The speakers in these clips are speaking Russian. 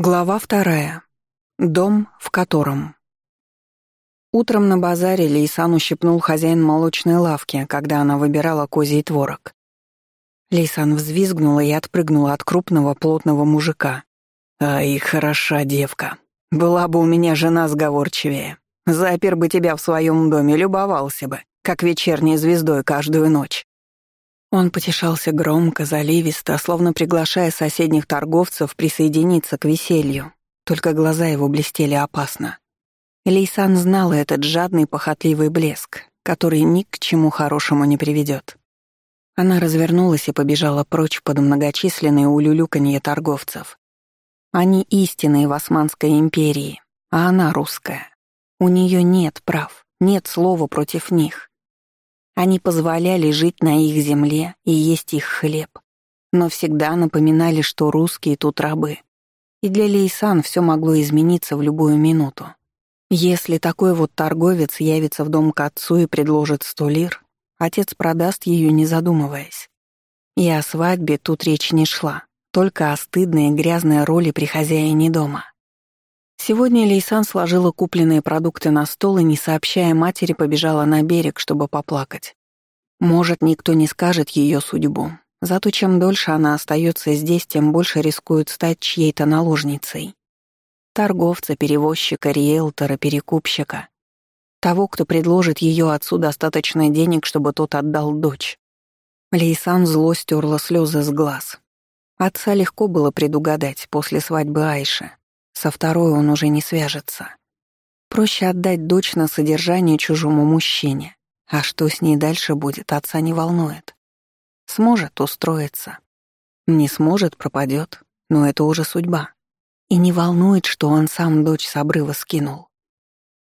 Глава вторая. Дом, в котором. Утром на базаре Лейсан ущипнул хозяин молочной лавки, когда она выбирала козий творог. Лейсан взвизгнула и отпрыгнула от крупного плотного мужика. «Ай, хороша девка. Была бы у меня жена сговорчивее. Запер бы тебя в своем доме, любовался бы, как вечерней звездой каждую ночь». Он потешался громко, заливисто, словно приглашая соседних торговцев присоединиться к веселью. Только глаза его блестели опасно. Лейсан знала этот жадный, похотливый блеск, который ни к чему хорошему не приведет. Она развернулась и побежала прочь под многочисленные улюлюканье торговцев. Они истинные в Османской империи, а она русская. У нее нет прав, нет слова против них. Они позволяли жить на их земле и есть их хлеб, но всегда напоминали, что русские тут рабы. И для Лейсан все могло измениться в любую минуту. Если такой вот торговец явится в дом к отцу и предложит сто лир, отец продаст ее, не задумываясь. И о свадьбе тут речь не шла, только о стыдной и грязной роли при хозяине дома. Сегодня Лейсан сложила купленные продукты на стол и, не сообщая матери, побежала на берег, чтобы поплакать. Может, никто не скажет ее судьбу. Зато чем дольше она остается здесь, тем больше рискует стать чьей-то наложницей. Торговца, перевозчика, риэлтора, перекупщика. Того, кто предложит ее отцу достаточно денег, чтобы тот отдал дочь. Лейсан зло стерла слезы с глаз. Отца легко было предугадать после свадьбы Айши. Со второй он уже не свяжется. Проще отдать дочь на содержание чужому мужчине. А что с ней дальше будет, отца не волнует. Сможет устроиться. Не сможет, пропадет, но это уже судьба. И не волнует, что он сам дочь с обрыва скинул.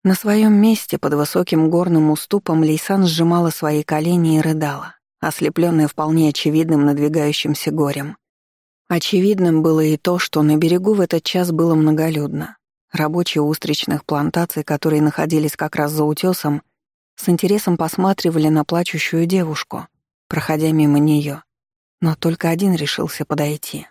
На своем месте под высоким горным уступом Лейсан сжимала свои колени и рыдала, ослепленная вполне очевидным надвигающимся горем. Очевидным было и то, что на берегу в этот час было многолюдно. Рабочие устричных плантаций, которые находились как раз за утесом, с интересом посматривали на плачущую девушку, проходя мимо нее. Но только один решился подойти.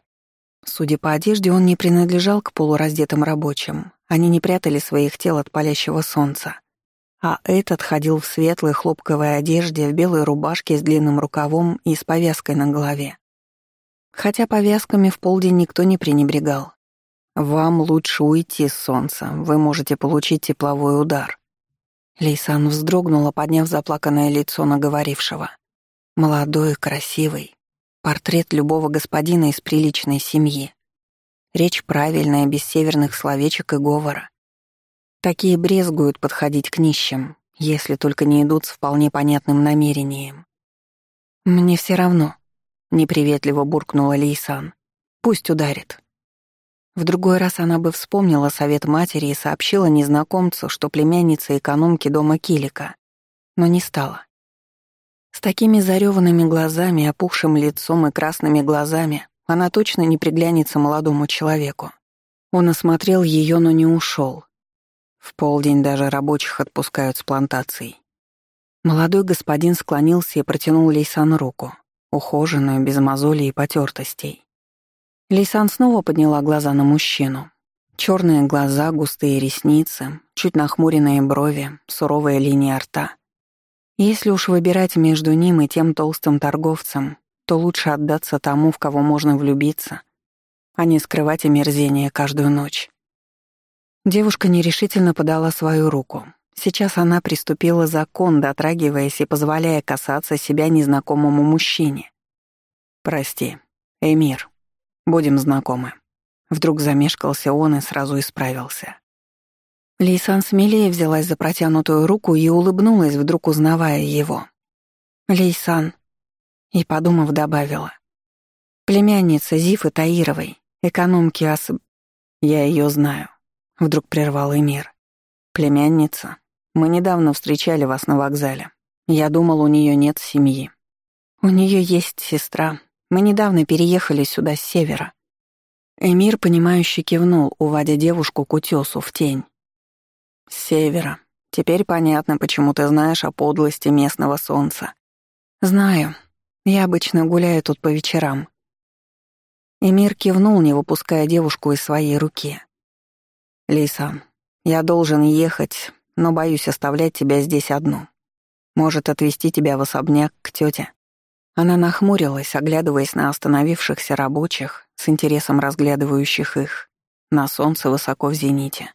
Судя по одежде, он не принадлежал к полураздетым рабочим. Они не прятали своих тел от палящего солнца. А этот ходил в светлой хлопковой одежде, в белой рубашке с длинным рукавом и с повязкой на голове. Хотя повязками в полдень никто не пренебрегал. Вам лучше уйти с солнца, вы можете получить тепловой удар. Лейсан вздрогнула, подняв заплаканное лицо наговорившего. Молодой, красивый. Портрет любого господина из приличной семьи. Речь правильная, без северных словечек и говора. Такие брезгуют подходить к нищим, если только не идут с вполне понятным намерением. «Мне все равно», неприветливо буркнула Лейсан. Пусть ударит. В другой раз она бы вспомнила совет матери и сообщила незнакомцу, что племянница экономки дома Килика, но не стала. С такими зареванными глазами, опухшим лицом и красными глазами она точно не приглянется молодому человеку. Он осмотрел ее, но не ушел. В полдень даже рабочих отпускают с плантацией. Молодой господин склонился и протянул Лейсан руку ухоженную, без мозолей и потертостей. Лейсан снова подняла глаза на мужчину. Черные глаза, густые ресницы, чуть нахмуренные брови, суровая линия рта. Если уж выбирать между ним и тем толстым торговцем, то лучше отдаться тому, в кого можно влюбиться, а не скрывать омерзение каждую ночь. Девушка нерешительно подала свою руку. Сейчас она приступила закон, дотрагиваясь и позволяя касаться себя незнакомому мужчине. «Прости, Эмир, будем знакомы». Вдруг замешкался он и сразу исправился. Лейсан смелее взялась за протянутую руку и улыбнулась, вдруг узнавая его. «Лейсан», и, подумав, добавила. «Племянница Зифы Таировой, экономки Ас...» «Я ее знаю», — вдруг прервал Эмир. «Племянница, мы недавно встречали вас на вокзале. Я думал, у нее нет семьи. У нее есть сестра. Мы недавно переехали сюда с севера. Эмир, понимающе кивнул, уводя девушку к утесу в тень. С севера. Теперь понятно, почему ты знаешь о подлости местного солнца. Знаю. Я обычно гуляю тут по вечерам. Эмир кивнул, не выпуская девушку из своей руки. «Лейсан, я должен ехать, но боюсь оставлять тебя здесь одну. Может, отвезти тебя в особняк к тете?» Она нахмурилась, оглядываясь на остановившихся рабочих, с интересом разглядывающих их, на солнце высоко в зените.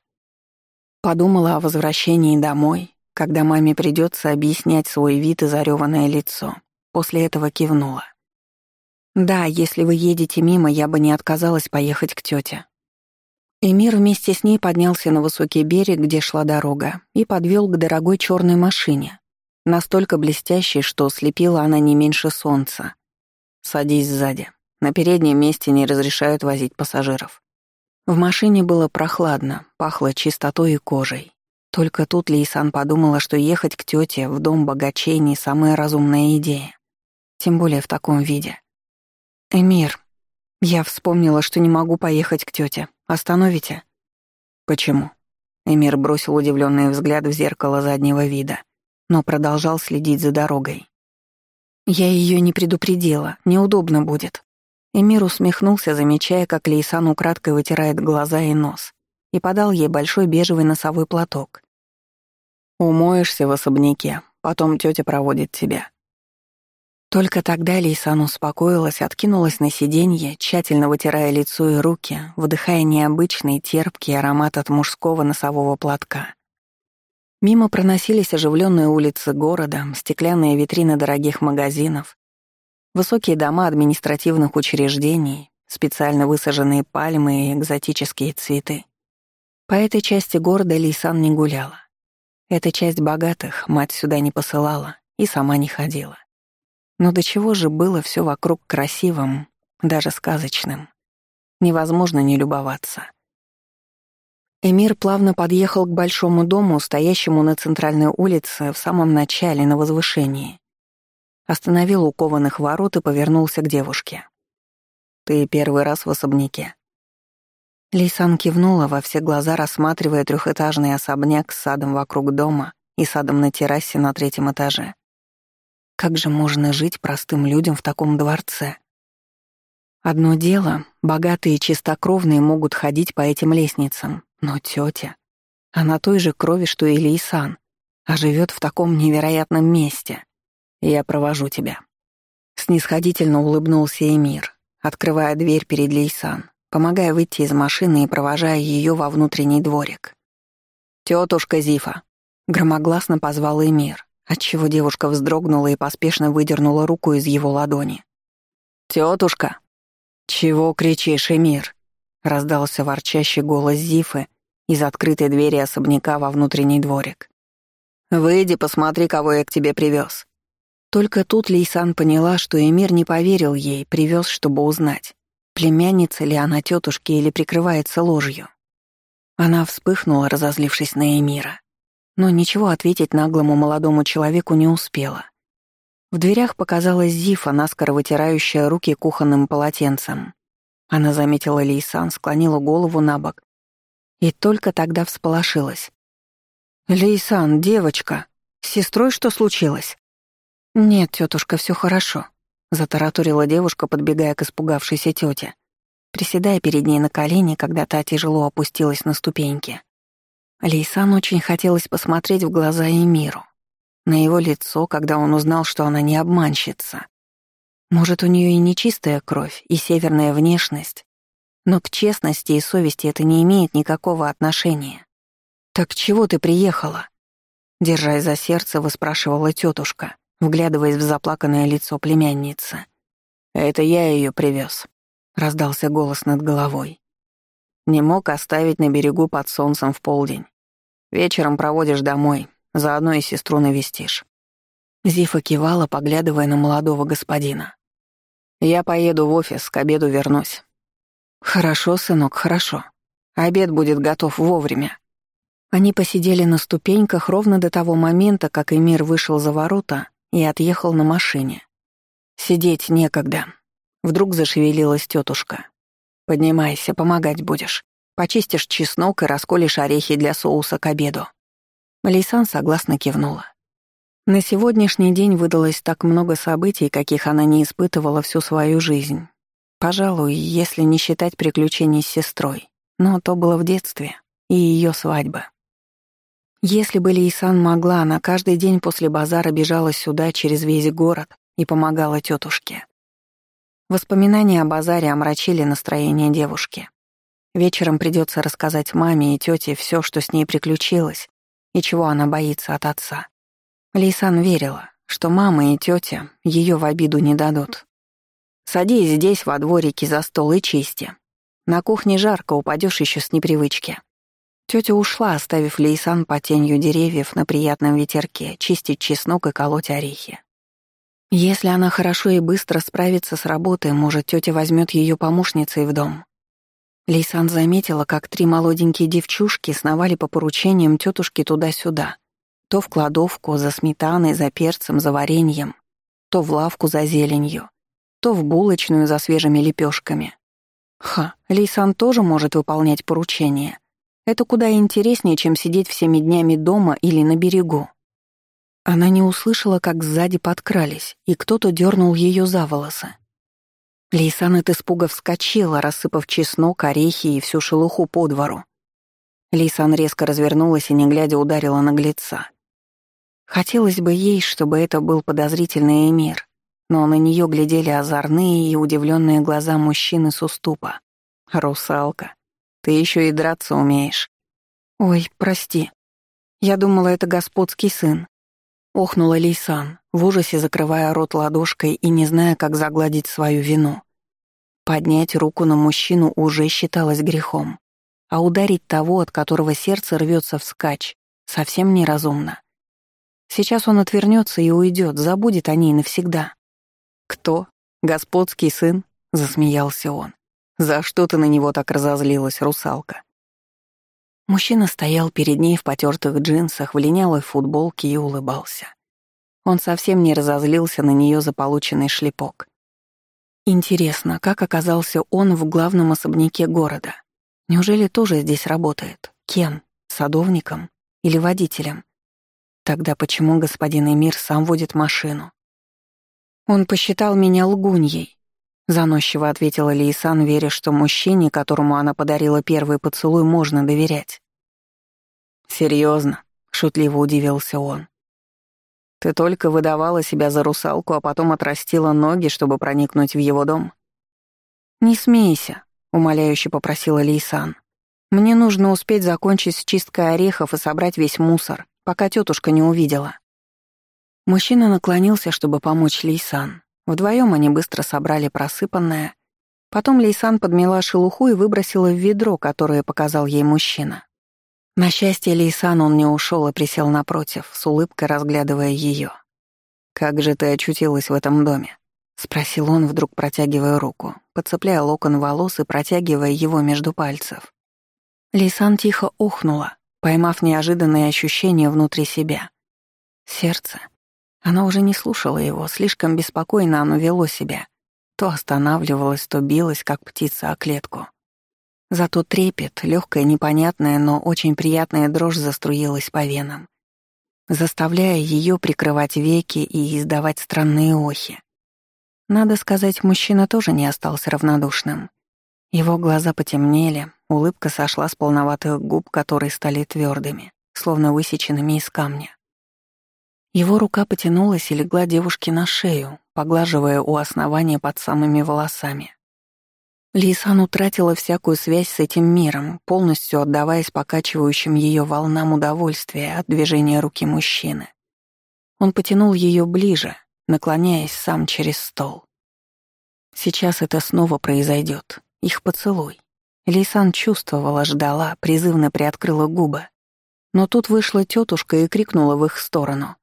Подумала о возвращении домой, когда маме придется объяснять свой вид и зареванное лицо. После этого кивнула. «Да, если вы едете мимо, я бы не отказалась поехать к тете. Эмир вместе с ней поднялся на высокий берег, где шла дорога, и подвел к дорогой черной машине, настолько блестящей, что слепила она не меньше солнца. «Садись сзади. На переднем месте не разрешают возить пассажиров». В машине было прохладно, пахло чистотой и кожей. Только тут Лейсан подумала, что ехать к тете в дом богачей не самая разумная идея. Тем более в таком виде. «Эмир, я вспомнила, что не могу поехать к тете. Остановите?» «Почему?» Эмир бросил удивленный взгляд в зеркало заднего вида, но продолжал следить за дорогой. «Я ее не предупредила, неудобно будет. Эмир усмехнулся, замечая, как Лейсан украдкой вытирает глаза и нос, и подал ей большой бежевый носовой платок. «Умоешься в особняке, потом тетя проводит тебя». Только тогда Лейсан успокоилась, откинулась на сиденье, тщательно вытирая лицо и руки, вдыхая необычный терпкий аромат от мужского носового платка. Мимо проносились оживленные улицы города, стеклянные витрины дорогих магазинов, Высокие дома административных учреждений, специально высаженные пальмы и экзотические цветы. По этой части города Лейсан не гуляла. Эта часть богатых мать сюда не посылала и сама не ходила. Но до чего же было все вокруг красивым, даже сказочным. Невозможно не любоваться. Эмир плавно подъехал к большому дому, стоящему на центральной улице в самом начале на возвышении. Остановил у кованых ворот и повернулся к девушке. «Ты первый раз в особняке?» Лейсан кивнула во все глаза, рассматривая трехэтажный особняк с садом вокруг дома и садом на террасе на третьем этаже. Как же можно жить простым людям в таком дворце? Одно дело, богатые и чистокровные могут ходить по этим лестницам, но тетя, она той же крови, что и Лейсан, а живет в таком невероятном месте. Я провожу тебя». Снисходительно улыбнулся Эмир, открывая дверь перед Лейсан, помогая выйти из машины и провожая ее во внутренний дворик. «Тетушка Зифа!» — громогласно позвал Эмир, отчего девушка вздрогнула и поспешно выдернула руку из его ладони. «Тетушка!» «Чего кричишь, Эмир?» — раздался ворчащий голос Зифы из открытой двери особняка во внутренний дворик. «Выйди, посмотри, кого я к тебе привез. Только тут Лейсан поняла, что Эмир не поверил ей, привез, чтобы узнать, племянница ли она тетушки или прикрывается ложью. Она вспыхнула, разозлившись на Эмира, но ничего ответить наглому молодому человеку не успела. В дверях показалась Зифа, наскоро вытирающая руки кухонным полотенцем. Она заметила Лейсан, склонила голову на бок и только тогда всполошилась. «Лейсан, девочка, с сестрой что случилось?» «Нет, тетушка, все хорошо», — затараторила девушка, подбегая к испугавшейся тете, приседая перед ней на колени, когда та тяжело опустилась на ступеньки. Лейсан очень хотелось посмотреть в глаза Эмиру, на его лицо, когда он узнал, что она не обманщица. Может, у нее и нечистая кровь, и северная внешность, но к честности и совести это не имеет никакого отношения. «Так чего ты приехала?» Держась за сердце, выспрашивала тетушка вглядываясь в заплаканное лицо племянницы. «Это я ее привез», — раздался голос над головой. «Не мог оставить на берегу под солнцем в полдень. Вечером проводишь домой, заодно и сестру навестишь». Зифа кивала, поглядывая на молодого господина. «Я поеду в офис, к обеду вернусь». «Хорошо, сынок, хорошо. Обед будет готов вовремя». Они посидели на ступеньках ровно до того момента, как Эмир вышел за ворота и отъехал на машине. Сидеть некогда. Вдруг зашевелилась тетушка. «Поднимайся, помогать будешь. Почистишь чеснок и расколешь орехи для соуса к обеду». Лейсан согласно кивнула. На сегодняшний день выдалось так много событий, каких она не испытывала всю свою жизнь. Пожалуй, если не считать приключений с сестрой. Но то было в детстве. И ее свадьба. Если бы Лейсан могла, она каждый день после базара бежала сюда через весь город и помогала тетушке. Воспоминания о базаре омрачили настроение девушки. Вечером придется рассказать маме и тете все, что с ней приключилось и чего она боится от отца. Лейсан верила, что мама и тетя ее в обиду не дадут. «Садись здесь, во дворике, за стол и чисти. На кухне жарко, упадешь еще с непривычки». Тетя ушла, оставив Лейсан по тенью деревьев на приятном ветерке, чистить чеснок и колоть орехи. Если она хорошо и быстро справится с работой, может, тетя возьмет ее помощницей в дом. Лейсан заметила, как три молоденькие девчушки сновали по поручениям тетушки туда-сюда. То в кладовку за сметаной, за перцем, за вареньем, то в лавку за зеленью, то в булочную за свежими лепешками. Ха, Лейсан тоже может выполнять поручения. Это куда интереснее, чем сидеть всеми днями дома или на берегу. Она не услышала, как сзади подкрались, и кто-то дернул ее за волосы. Лейсан от испуга вскочила, рассыпав чеснок, орехи и всю шелуху по двору. Лейсан резко развернулась и, не глядя, ударила наглеца. Хотелось бы ей, чтобы это был подозрительный эмир, но на нее глядели озорные и удивленные глаза мужчины с уступа. «Русалка, ты еще и драться умеешь». «Ой, прости. Я думала, это господский сын». Охнула Лейсан, в ужасе закрывая рот ладошкой и не зная, как загладить свою вину. Поднять руку на мужчину уже считалось грехом, а ударить того, от которого сердце рвется вскачь, совсем неразумно. Сейчас он отвернется и уйдет, забудет о ней навсегда. «Кто? Господский сын?» — засмеялся он. «За что ты на него так разозлилась, русалка?» Мужчина стоял перед ней в потертых джинсах, в линялой футболке и улыбался. Он совсем не разозлился на нее за полученный шлепок. Интересно, как оказался он в главном особняке города? Неужели тоже здесь работает? Кем? Садовником? Или водителем? Тогда почему господин Эмир сам водит машину? Он посчитал меня лгуньей, Заносчиво ответила Лейсан, веря, что мужчине, которому она подарила первый поцелуй, можно доверять. «Серьезно?» — шутливо удивился он. «Ты только выдавала себя за русалку, а потом отрастила ноги, чтобы проникнуть в его дом?» «Не смейся», — умоляюще попросила Лейсан. «Мне нужно успеть закончить с чисткой орехов и собрать весь мусор, пока тетушка не увидела». Мужчина наклонился, чтобы помочь Лейсан. Вдвоем они быстро собрали просыпанное. Потом Лейсан подмела шелуху и выбросила в ведро, которое показал ей мужчина. На счастье Лейсан он не ушел и присел напротив, с улыбкой разглядывая ее. «Как же ты очутилась в этом доме?» — спросил он, вдруг протягивая руку, подцепляя локон волос и протягивая его между пальцев. Лейсан тихо охнула, поймав неожиданное ощущение внутри себя. Сердце — она уже не слушала его, слишком беспокойно оно вело себя. То останавливалось, то билось, как птица о клетку. Зато трепет, легкая, непонятная, но очень приятная дрожь заструилась по венам, заставляя ее прикрывать веки и издавать странные охи. Надо сказать, мужчина тоже не остался равнодушным. Его глаза потемнели, улыбка сошла с полноватых губ, которые стали твердыми, словно высеченными из камня. Его рука потянулась и легла девушке на шею, поглаживая у основания под самыми волосами. Лисан утратила всякую связь с этим миром, полностью отдаваясь покачивающим ее волнам удовольствия от движения руки мужчины. Он потянул ее ближе, наклоняясь сам через стол. Сейчас это снова произойдет. Их поцелуй. Лисан чувствовала, ждала, призывно приоткрыла губы. Но тут вышла тетушка и крикнула в их сторону.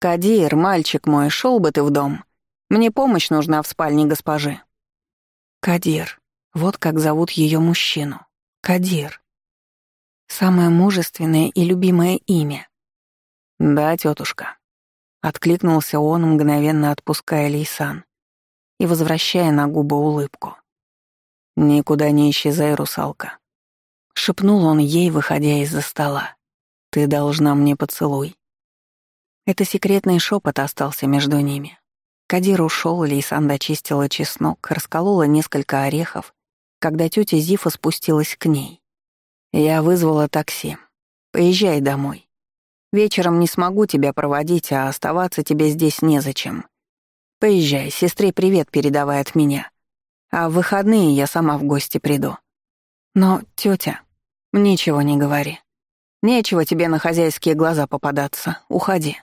«Кадир, мальчик мой, шел бы ты в дом. Мне помощь нужна в спальне госпожи». Кадир. Вот как зовут ее мужчину. Кадир. Самое мужественное и любимое имя. «Да, тетушка», — откликнулся он, мгновенно отпуская Лейсан и возвращая на губы улыбку. «Никуда не исчезай, русалка», — шепнул он ей, выходя из-за стола. «Ты должна мне поцелуй». Это секретный шепот остался между ними. Кадир ушел, Лейсан дочистила чеснок, расколола несколько орехов, когда тетя Зифа спустилась к ней. Я вызвала такси. Поезжай домой. Вечером не смогу тебя проводить, а оставаться тебе здесь незачем. Поезжай, сестре привет передавай от меня. А в выходные я сама в гости приду. Но, тетя, ничего не говори. Нечего тебе на хозяйские глаза попадаться. Уходи.